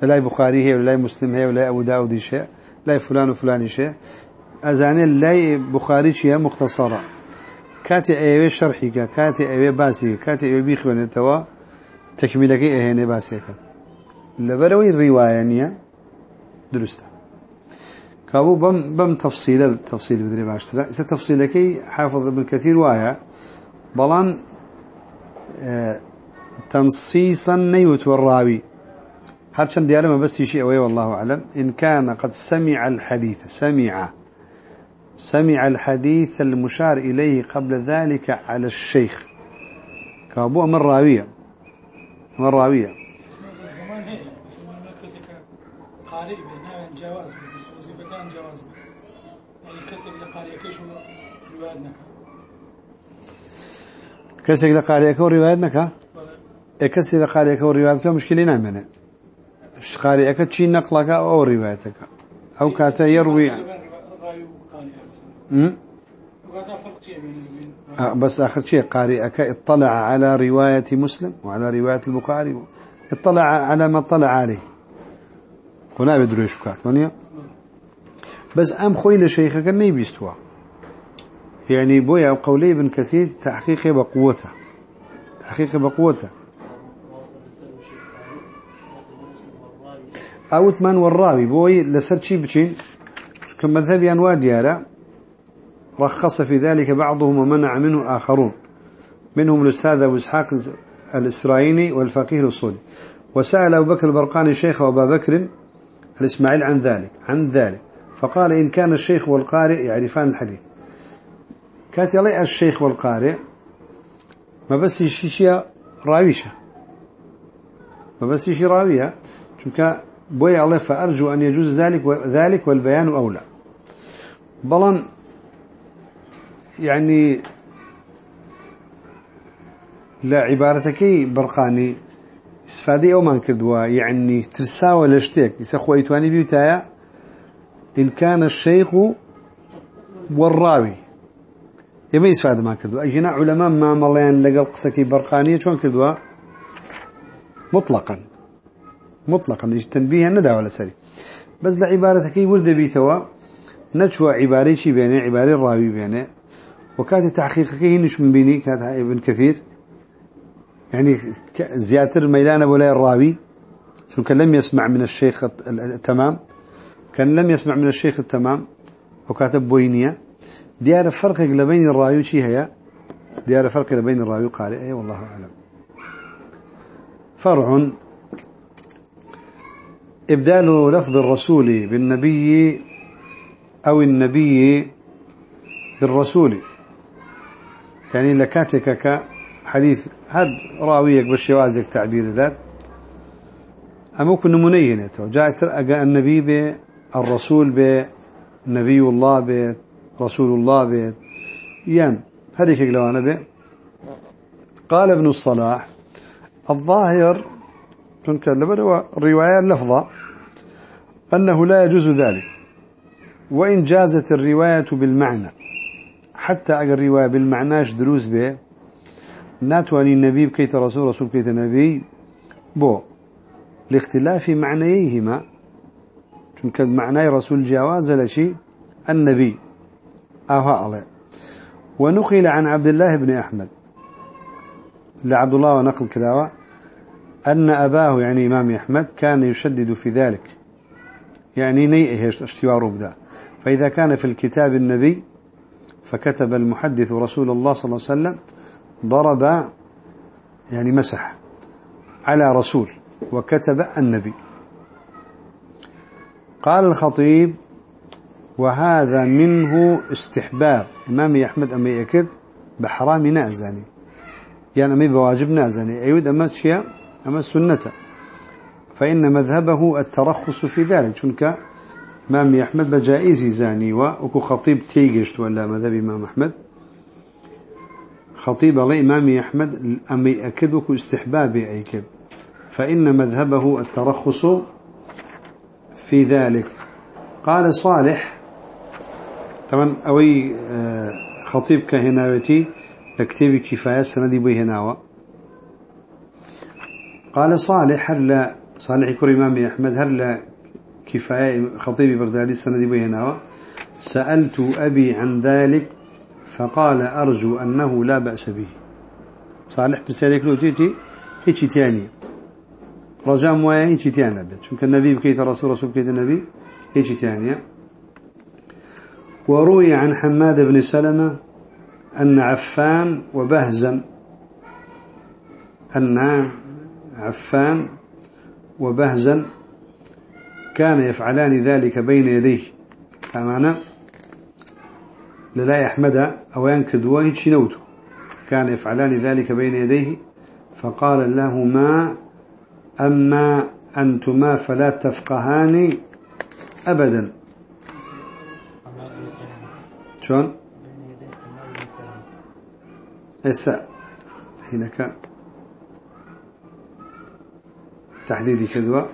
لە لای بخاری هەیە لای مسلم هەیە و لای ئەودا و دیشێ لای فلان و فلانیشێ ئەزانێت لای بخاری چیە؟ مختصەڕە کاتی ئەوێ شەرحیکە کاتی ئەوێ باسی کاتی ئەوێ بیخوێنێتەوە تەکمیلەکەی ئەهێنێ باسێکە لەبەرەوەی ڕیواە نییە درسته كابو بم بم تفصيله تفصيل بدري باشترا إذا تفصيلك حافظ ابن كثير وايا بلان آه تنصيصا نيوت والراوي هرشان ديالما بس شيء أوي والله أعلم. إن كان قد سمع الحديث. سمع. سمع الحديث المشار إليه قبل ذلك على الشيخ. كابوه من راوية من راوية قارئ بناء جواز بس كان جواز يعني كسب لقارئ كيش روايتنا. كسي لقارئك وروايتك كسي لقارئك وروايتك مشكلة نعمنا قارئك تشي نقلك أو روايتك أو كاتا يروي بس آخر شيء قارئك اطلع على رواية مسلم وعلى رواية البخاري. اطلع على ما اطلع عليه. هنا بدروش بكات ونيا بس أم خوي لشيخك بيستوى يعني بويا قولي ابن كثير تحقيق بقوته تحقيق بقوته. أوتمان والراوي بوي لسر شي بچين كمذهب أنواع ديارة. رخص في ذلك بعضهم ومنع منه آخرون. منهم الأستاذ أبو إسحاق الإسرائيلي والفقيه الأصولي. وسأل أبو بكر البرقاني الشيخ وأبا بكر الإسماعيل عن ذلك عن ذلك. فقال إن كان الشيخ والقارئ يعرفان الحديث. كانت يلي الشيخ والقارئ ما بس يشيشيا راويشة ما بس يشي راوية شوكا بوي الله فأرجو أن يجوز ذلك وذلك والبيان أولى بلان يعني لا عبارتك برقاني استفادة أو ما كردوا يعني ترساوى لشتك يسخوا يتواني بيوتايا إن كان الشيخ والراوي يما استفادة ما كردوا أجنا علماء ما مليان لقل قصكي برقانية شون كردوا مطلقا. مطلقا إيش تنبيه ندى ولا سري بس لعبارتك ورد بيتوا نشوى عباري شي بينه عباري الراوي بينه وكانت تحقيقك هنش من بيني كانت ابن كثير يعني زياتر ميلان ولا الراوي شو كان لم يسمع من الشيخ التمام. كان لم يسمع من الشيخ التمام وكاتب بوينية ديار فرق بين الراوي شي هي ديار فرق بين الراوي قارئ اي والله أعلم. فرع. إبدال لفظ الرسول بالنبي أو النبي بالرسول. يعني لكاتك كحديث هاد راويك بالشوازك تعبير ذات. أما كن منينة جاءت النبي بالرسول بنبي الله برسول الله ب يان هذه شكله أنا به قال ابن الصلاح الظاهر تنكلم الرواية اللفظة أنه لا يجوز ذلك وإن جازت الرواية بالمعنى حتى أجر رواية بالمعناش دروس به ناتواني النبي بكيت رسول رسول كيت نبي بو لاختلاف معنيهما چونك معنى رسول جواز لشي النبي أوها الله ونقل عن عبد الله بن أحمد. لعبد الله ونقل كلاوة أن أباه يعني إمام أحمد كان يشدد في ذلك. يعني نيئه اشتواره بدا فإذا كان في الكتاب النبي فكتب المحدث رسول الله صلى الله عليه وسلم ضرب يعني مسح على رسول وكتب النبي. قال الخطيب وهذا منه استحباب. إمام أحمد أمي يأكد بحرام نازني يعني أمي بواجب نازني أيود أما تشيا أما السنة فإن مذهبه الترخص في ذلك. شنك إمام أحمد بجائز زاني وأكو خطيب تيجشت ولا مذهب إمام أحمد. خطيب الله إمام أحمد أمي أكد وكو استحبابي أيكد فإن مذهبه الترخص في ذلك. قال صالح طبعا أوي آه، خطيب كهناوتي لكتاب كفاية سندي به هناوة قال صالح هل صالح يكون إمام أحمد هل كفاية خطيب بغدادي سندي به هناوة سألت أبي عن ذلك فقال أرجو أنه لا بأس به. صالح بسالك لو تيتي هيك تاني رجاء مويا هيك تاني شو كان النبي بكيت الرسول رسول بكيت النبي هيك تاني وروي عن حماد بن سلمة أن عفان وبهزا أن عفان وبهزا كان يفعلان ذلك بين يديه. أمانة؟ للا يحمد أو ينكدوا يتشنوته كان يفعلان ذلك بين يديه فقال لهما أما أنتما فلا تفقهان أبدا. شون استا هناك تحديد كذوة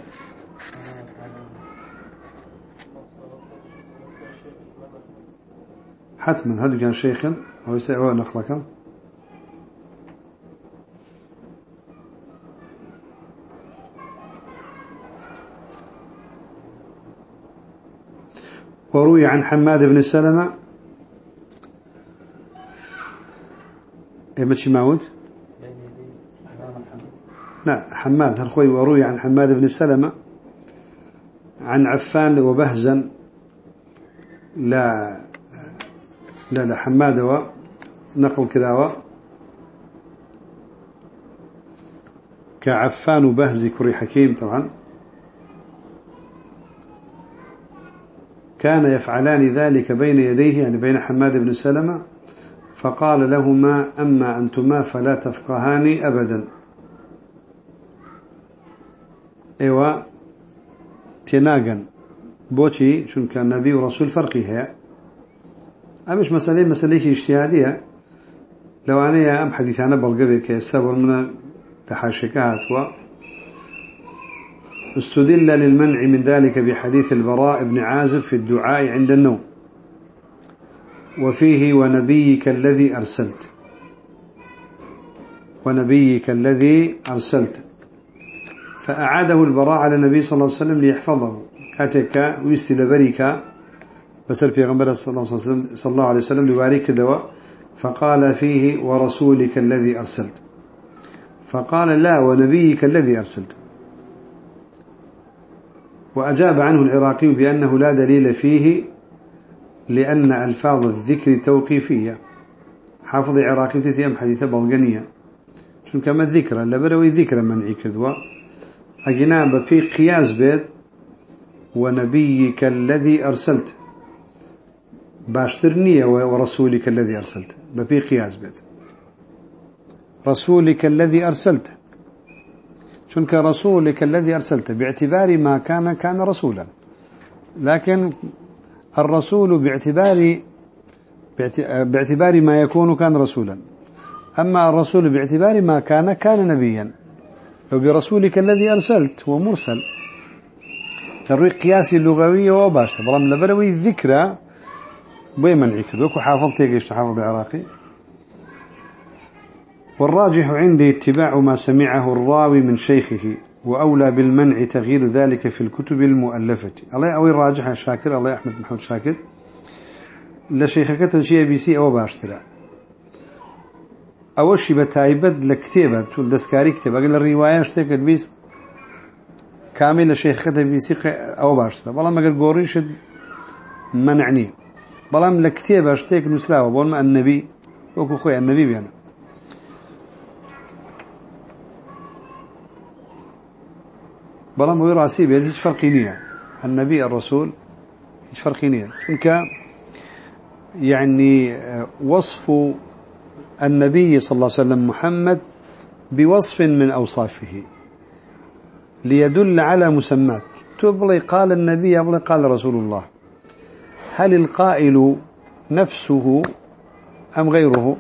حتما هل كان شيخا؟ أو يسعوا نقلك وروي عن حماد بن سلمة ماشي معود لا حماد. هالخوي وروي عن حماد بن سلمة؟ عن عفان وبهزا لا لا لا حماد نقل كلاوة. كعفان وبهز كري حكيم طبعا. كان يفعلان ذلك بين يديه يعني بين حماد بن سلمة فقال لهما أما أنتما فلا تفقهان أبدا. إيوا تناغن. بوشي كان نبي ورسول فرقي هي. أمش مسألة مسألة اجتهادية. لو أنا أم حديثانا بلقبي كيستبر من تحاشكات و استدل للمنع من ذلك بحديث البراء بن عازب في الدعاء عند النوم. وفيه ونبيك الذي أرسلت. ونبيك الذي أرسلت. فأعاده البراء على النبي صلى الله عليه وسلم ليحفظه. كاتك ويستي بريكا بس في غنبرة صلى الله عليه وسلم لواريك الدواء فقال فيه ورسولك الذي أرسلت. فقال لا ونبيك الذي أرسلت. وأجاب عنه العراقي بأنه لا دليل فيه لأن ألفاظ الذكر توقيفية. حافظ عراقي تتيام حديثة بلغنية. شون كما ذكرا لبروي ذكرا منعي كدوا أجناب في قياس بيت ونبيك الذي أرسلت. باشترنية ورسولك الذي أرسلت. بفي قياس بيت. رسولك الذي أرسلت. شنك رسولك الذي أرسلت. باعتبار ما كان كان رسولا. لكن الرسول باعتبار باعتبار ما يكون كان رسولا. أما الرسول باعتبار ما كان كان نبيا. لو برسولك الذي أرسلت هو مرسل. تروي قياسي اللغوية وباشا. برام لبروي الذكرى بي منعي كدوك وحافظت يقيش حافظ العراقي. والراجح عندي اتباع ما سمعه الراوي من شيخه. وأولى بالمنع تغيير ذلك في الكتب المؤلفة. الله أوي راجح شاكر الله أحمد محمد شاكر. لشيخ كتب شيء بي سي أو باشترا. أول شيء بتايبد لكتابة والدسكاري كتابة قال الرواية اشتك البيس كامل لشيخ كتب بي سي أو باشترا. والله ما قال قوريش منعني. بلام لكتابة اشتك نسلاوة. بقول ما النبي وكو خوي النبي بيانا. بلام هو راسي بيد هيش فرق نية. النبي الرسول هيش نية. يعني وصف النبي صلى الله عليه وسلم محمد بوصف من أوصافه. ليدل على مسمات. تبلي قال النبي أبلي قال رسول الله. هل القائل نفسه أم غيره؟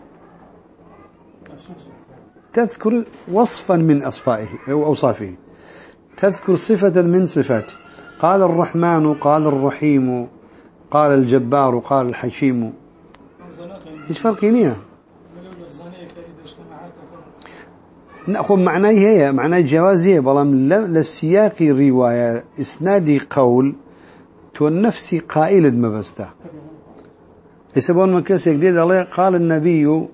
تذكر وصفا من أصفائه أو أوصافه. تذكر صفة من صفاته قال الرحمن قال الرحيم قال الجبار قال الحكيم. إيش فرق هنا؟ نأخذ معناه هي معناه جوازية بلام للسياق رواية. إسنادي قول تو النفس قائلة ما بسته يسبون مكاس يقديد الله قال النبي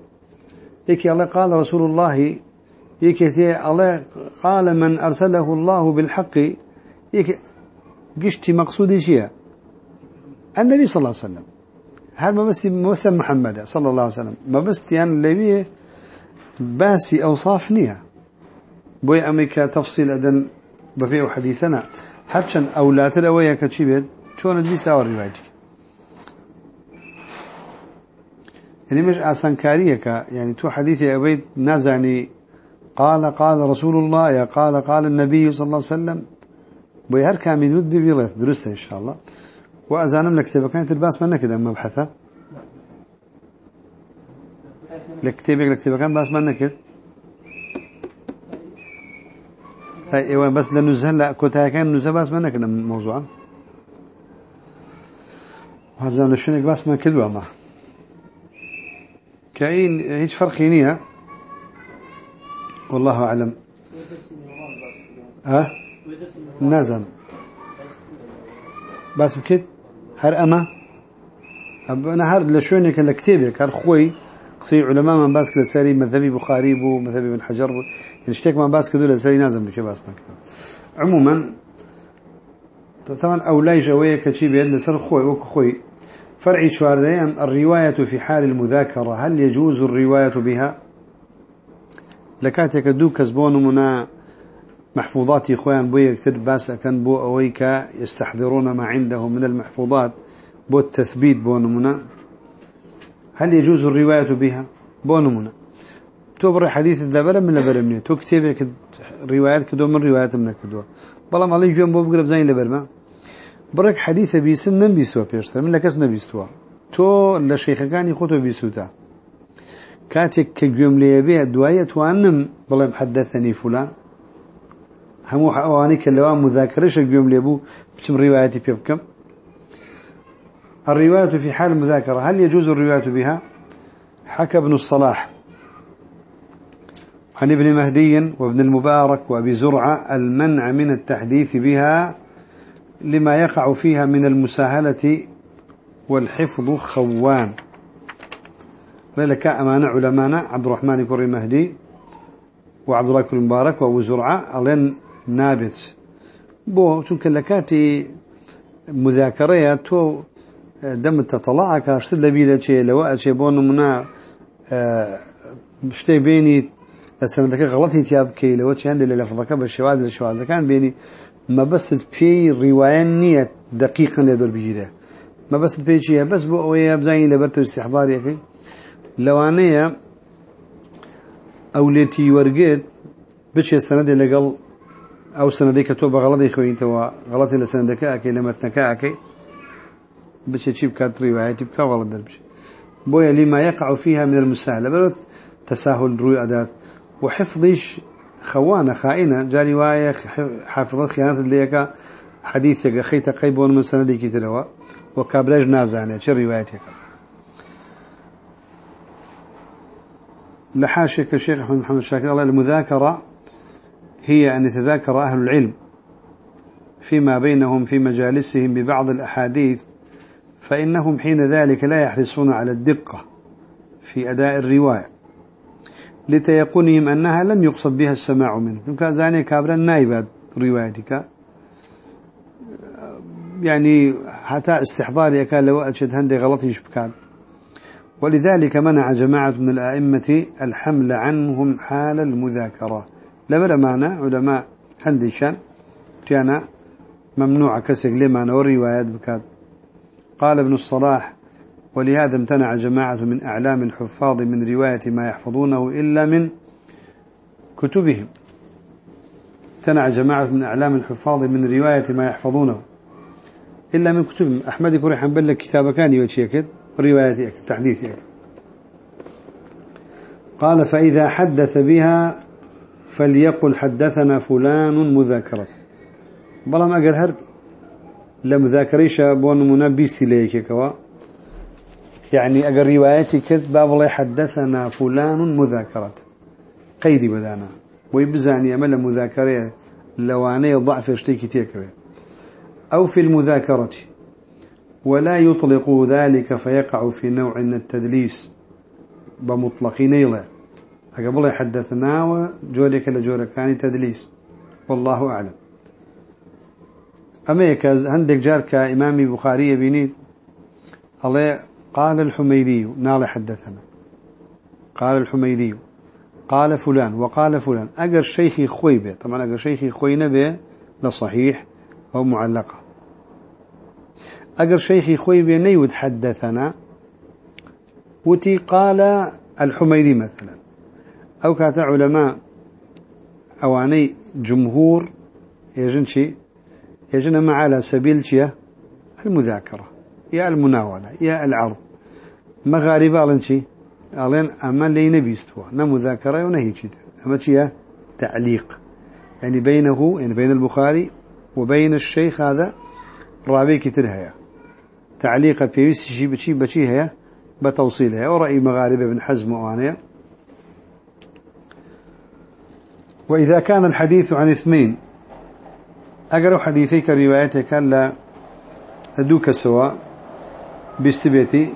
يكي الله قال رسول الله يكي الله قال من أرسله الله بالحق يكي قشتي مقصودي شيء النبي صلى الله عليه وسلم. هل ما بس بس محمد صلى الله عليه وسلم؟ ما بس يعني اللي باسي أوصاف نية بوي أمريكا تفصيل أدن بفيه حديثنا. هرشن أولاد الأوية كتشي بيد شون تبيست أول روايتك؟ يعني مش آسان كاريك يعني تو حديثي أبيت نازعني قال قال رسول الله يا قال قال النبي صلى الله عليه وسلم. بيهر كامل ود بيبيلت درست إن شاء الله وأزانم لكتابة كانت الباس منك إذا مبحثة لكتابك لكتابة كان باس منك أيوه بس لنزهل لا كنت كان نزهل باس منك الموضوع وهذا نشونك باس من كدوة ما كاين هيج فرق والله أعلم. ها؟ نازم بس بكت هر أما؟ أنا هر لشونك لكتابك هر خوي قصي علماء من باسك لساري مذهبي بخاري بو مذهبي بن حجر بو اشتك من باسك دول لساري نازم بك باس بك عموما طبعا أولاي جوية كتشي بيد لسر خوي وكو خوي فرعي شواردين الرواية في حال المذاكرة هل يجوز الرواية بها؟ لكاتك دو كسبون منا محفوظات إخوان بو يكتر باس أكن بو أويك يستحضرون ما عندهم من المحفوظات بو التثبيت بو نمنا هل يجوز الرواية بها؟ بو نمنا تو حديث الدبر من لبر مني تو كتابك روايات كدو من روايات من كدو بلا ما لي جون بو بقرب زين لبر ما برك حديث بيسم من بيسوا بيشتر من لكس نبيستوا تو لشيخ كان يخوتو بيسوتا كاتك كجملة بيه دواية توانم بلا محدثني فلان. همو حواني كلوان مذاكرش الجملة بو بتم روايتي بيبكم الرواية في حال المذاكرة. هل يجوز الرواية بها؟ حكى ابن الصلاح. عن ابن مهدي وابن المبارك وأبي زرعة المنع من التحديث بها لما يقع فيها من المساهلة والحفظ خوان. لك أمانة علمانا عبد الرحمن كوري مهدي وعبد الله كوري مبارك وابو زرعة ألين نابت. بو چونك لكاتي مذاكرة تو دم تطلع كاشت لبيدا شيء لو شيء بون منا شتي بيني السندك غلطي تياب كي لو شيء عندي لفظك بالشواذ الشواذ كان بيني ما بس في رواية نية دقيقا لدور بيجيره ما بس شيء بس بو ويا بزين لبرت استحضار يكي لەوانەیە ئەو لێتی وەرگێت بچێ سەنەدێ لەگەڵ ئەو سەنەدەی کە تۆ بە غەڵەتی خوێنیتەوە غەڵەتی لە سندەکە ئاکەی لە مەتنەکە ئاکەی بچێت چی بکات ڕیواەتی بکە وەڵە دەربچێت بويا لما يقع فيها من المساهلة بل تساهل روي أدات وحفظش خوانة خائنة جاري وايا حافظة خيانة ليك حديثك خيت قيبون من سندي كتروا وكابلاج نازانة شر روايتك لحاشك الشيخ أحمد محمد شاكر. الله المذاكرة هي أن يتذاكر أهل العلم فيما بينهم في مجالسهم ببعض الأحاديث فإنهم حين ذلك لا يحرصون على الدقة في أداء الرواية لتيقنهم أنها لم يقصد بها السماع منه. يمكن زاني كابرا نايبة روايتك. يعني حتى استحضار كان لو أجد هندي غلط يشبكان. ولذلك منع جماعة من الأئمة الحمل عنهم حال المذاكرة. لبلا معنى علماء هندشان. كان ممنوع كسق لما والروايات بكاد. قال ابن الصلاح ولهذا امتنع جماعة من أعلام الحفاظ من رواية ما يحفظونه إلا من كتبهم. امتنع جماعة من أعلام الحفاظ من رواية ما يحفظونه إلا من كتبهم. أحمد يقول حنبل كتاب كان يوشيكد رواية تحديث قال فإذا حدث بها فليقل حدثنا فلان مذاكرة. بلا ما قال هرب. لمذاكريش بون منبيستي ليك كوا. يعني أقر روايتي كذب باب الله حدثنا فلان مذاكرة. قيدي بدانا. ويبزعني أمل مذاكرة لواني ضعف اشتيكي تيكوي. أو في المذاكرة. ولا يطلق ذلك فيقع في نوع من التدليس بمطلقين له أقبل حدثنا وجورك لجورك كان تدليس. والله أعلم. أما يكز عندك جارك إمامي بخاري بنيت الله قال الحميدي نال حدثنا. قال الحميدي قال فلان وقال فلان. أجر شيخي خويبه طبعا أجر شيخي خوي نبي لصحيح أو معلقة أجر شيخي خويبه نيود حدثنا وتي قال الحميدي مثلا. أو كاتا علماء أواني جمهور يجن شي يجن مع على سبيل شي المذاكرة يا المناولة يا العرض. مغاربة ألين شي ألين أما لي نبي استوى نمذاكرة ونهي شي أما شي تعليق. يعني بينه يعني بين البخاري وبين الشيخ هذا رابي كترها تعليق في شي بشي بشي هي بتوصيلها ورأي مغاربة بن حزم وانيا وإذا كان الحديث عن اثنين أقرأ حديثيك روايتك لا أدوك سواء بالسبيتي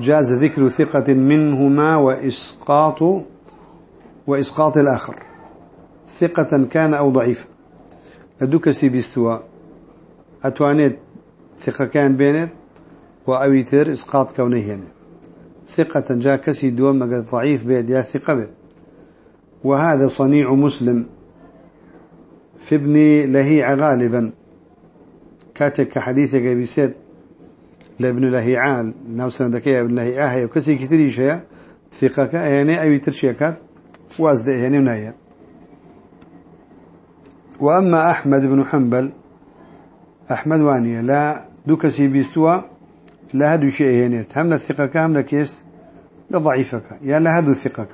جاز ذكر ثقة منهما وإسقاط وإسقاط الآخر. ثقة كان أو ضعيف. لدوك سيبستوا أتوانيت ثقة كان بينت؟ وأويثر إسقاط كونيهن ثقة جاء كسي دوم ضعيف بيد يا ثقة بيد. وهذا صنيع مسلم. في ابن لهيع غالبا. كاتك حديثك بيسيد لابن لهيعان ناو سندكي ابن لهيعة. هي وكسي كتير شيء ثقة يعني أي ترشيكات وازده يعني منايا وأما أحمد بن حنبل أحمد وانيا لا دوكسي بيستوى لا هدو شيء يعني. هم الثقة كاملة كيس لضعيفك. يا لا هدو ثقك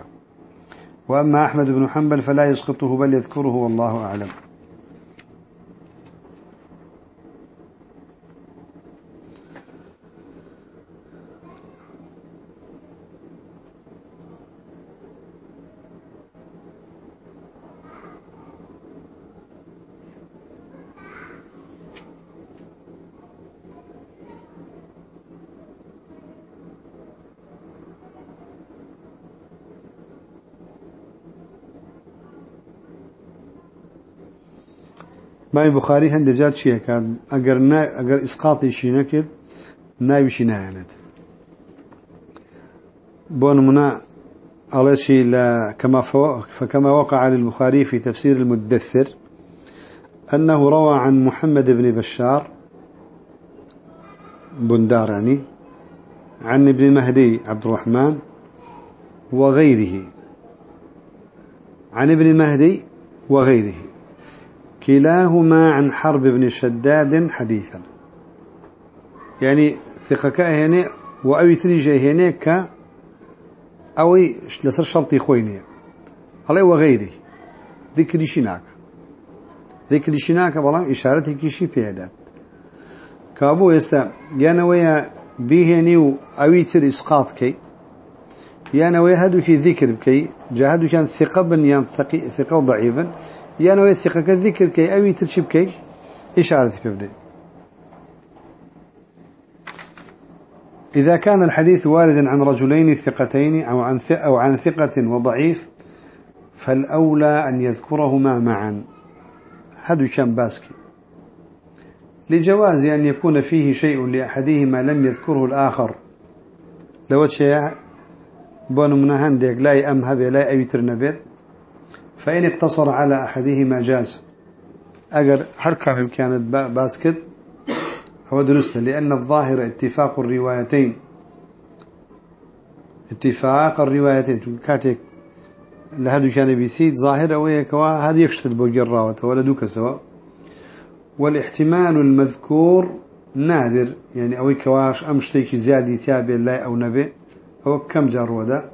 وأما أحمد بن حنبل فلا يسقطه بل يذكره والله أعلم. ماي بخاري هند جات شيء كان أجر نا أجر إسقاطي شيء نكد ناوي شيء نعند بون منا على شيء لا كما فكما وقع للبخاري في تفسير المدثر أنه روى عن محمد بن بشار بندار يعني عن ابن مهدي عبد الرحمن وغيره عن ابن مهدي وغيره كلاهما عن حرب بن شداد حديثا. يعني ثقك هنا وأوي تريجي هنا ك أوي لسر شرطي خويني. علي وغيره ذكر شناك. ذكر شناك بلان إشارتي كيشي بيهدان كابو يستا يانا ويا بيهني وأوي تر إسقاط كي. يانا ويا هدو كي ذكر بكي جاهدو كان ثقة بن ثقة ضعيفا يعني ويثق كذكر كي أو يترشب كي إشارة بفدي إذا كان الحديث واردا عن رجلين ثقتين أو عن أو عن ثقة وضعيف فالأولى أن يذكرهما معا. هذا شام باسكي. لجواز أن يكون فيه شيء لأحدهما لم يذكره الآخر. لو شيء بون منهندك لا يأمهب لا يأويتر نبيت فإن اقتصر على أحدهما جاز. أجر حركة كانت باسكت. هو درسته لأن الظاهر اتفاق الروايتين. اتفاق الروايتين. كاتك لهذا كان بيسيد ظاهر أو يكوا هذا يكشف بجراوة ولا دوك سوا. والاحتمال المذكور نادر يعني أو كواش أمشتيك زيادة تابع لا أو نبي. أو كم جار ودا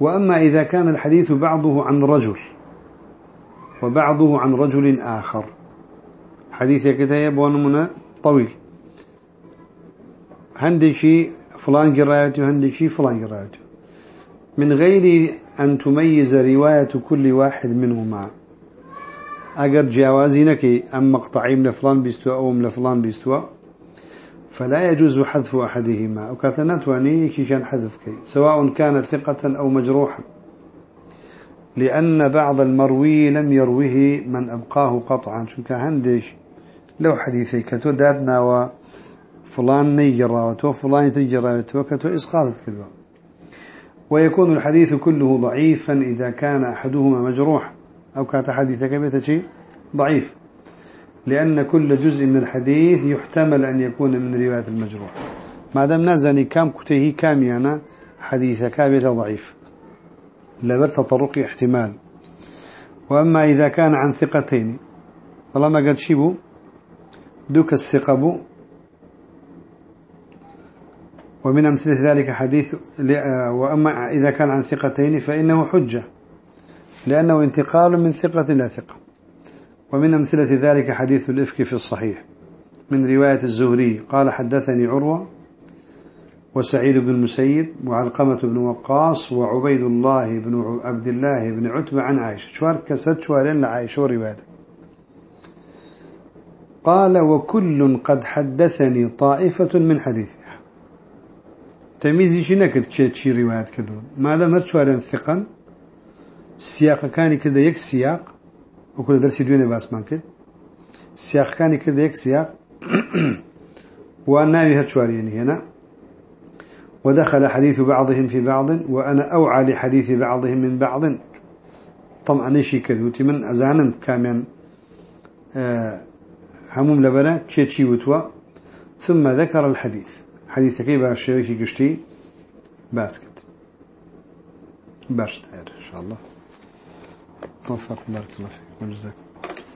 وأما إذا كان الحديث بعضه عن رجل وبعضه عن رجل آخر. حديث كتاب ونمنا طويل. هندي شيء فلان قرايته هندي شيء فلان قرايته. من غير أن تميز رواية كل واحد منهما. أجر جوازينك أم مقطعي من فلان بيستوى أو من فلان بيستوى. فلا يجوز حذف أحدهما. وكثنت واني كان حذف كي سواء كان ثقة أو مجروحا لأن بعض المروي لم يروه من أبقاه قطعا. شو كهندش لو حديثي كتو دادنا وفلان نيجرا وفلان تجرا وكتو إسقاطت كذبا ويكون الحديث كله ضعيفا إذا كان أحدهما مجروحا. أو كانت حديثك بيتشي ضعيف. لأن كل جزء من الحديث يحتمل أن يكون من رواية المجروح. ما دام نزني كام كتيه كام يانا حديث كابت ضعيف. لبر تطرق احتمال. وأما إذا كان عن ثقتين والله ما قد شبو دوك الثقب ومن أمثلة ذلك حديث وأما إذا كان عن ثقتين فإنه حجة. لأنه انتقال من ثقة إلى ثقة. ومن أمثلة ذلك حديث الإفك في الصحيح. من رواية الزهري قال حدثني عروة وسعيد بن المسيب وعلقمة بن وقاص وعبيد الله بن عبد الله بن عتبة عن عائشة. شوار كسد شوارين لعائشة ورواية قال وكل قد حدثني طائفة من حديثها. تميزي شي نكد كي شي روايات كدو ماذا مرشوارين ثقا؟ السياق كان كده يك سياق. وكل درس دوينه بأس ممكن السياق كان كده يك سياق [clears throat] والناوي هتشواريني هنا. ودخل حديث بعضهم في بعض وأنا أوعى لحديث بعضهم من بعض. طمأني شي كدوتي من أزانا كامل آه هموم لبنا كيتشي وتوا. ثم ذكر الحديث. حديث كيف الشريكي قشتي؟ باسكت. باش إن شاء الله. موفق بارك الله فيك. وجزاك